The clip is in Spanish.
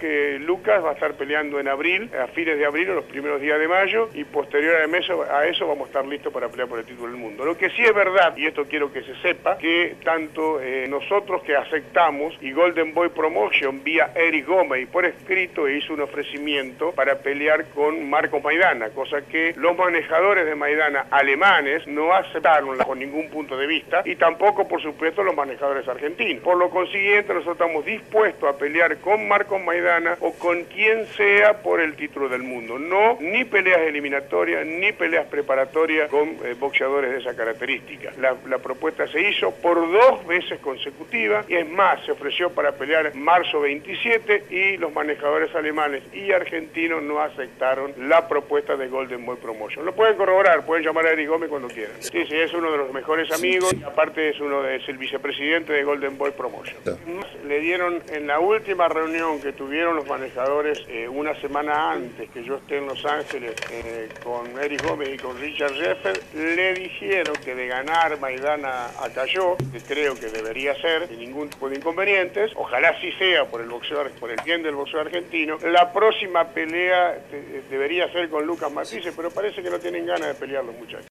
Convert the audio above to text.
que Lucas va a estar peleando en abril, a fines de abril o los primeros días de mayo, y posterior a eso vamos a estar listos para pelear por el título del mundo. Lo que sí es verdad, y esto quiero que se sepa, que tanto eh, nosotros que aceptamos y Golden Boy Promotion vía Eric Gómez y por escrito hizo un ofrecimiento para pelear con Marco Maidana, cosa que los manejadores de Maidana alemanes no aceptaron con ningún punto de vista y tampoco, por supuesto, los manejadores argentinos. Por lo consiguiente, nosotros estamos dispuestos a pelear con Marco Maidana o con quien sea por el título del mundo. No ni peleas eliminatorias ni peleas preparatorias con eh, boxeadores de esa característica. La, propuesta se hizo por dos veces consecutivas y es más, se ofreció para pelear marzo 27 y los manejadores alemanes y argentinos no aceptaron la propuesta de Golden Boy Promotion. Lo pueden corroborar, pueden llamar a Eric Gómez cuando quieran. Sí, sí, es uno de los mejores amigos y aparte es uno es el vicepresidente de Golden Boy Promotion. Le dieron en la última reunión que tuvieron los manejadores eh, una semana antes que yo esté en Los Ángeles eh, con Eric Gómez y con Richard Jeffer, le dijeron que de ganar Maidana a Cayó, que creo que debería ser, sin ningún tipo de inconvenientes, ojalá sí sea por el boxeo, por el bien del boxeo argentino, la próxima pelea debería ser con Lucas Matisse, pero parece que no tienen ganas de pelear los muchachos.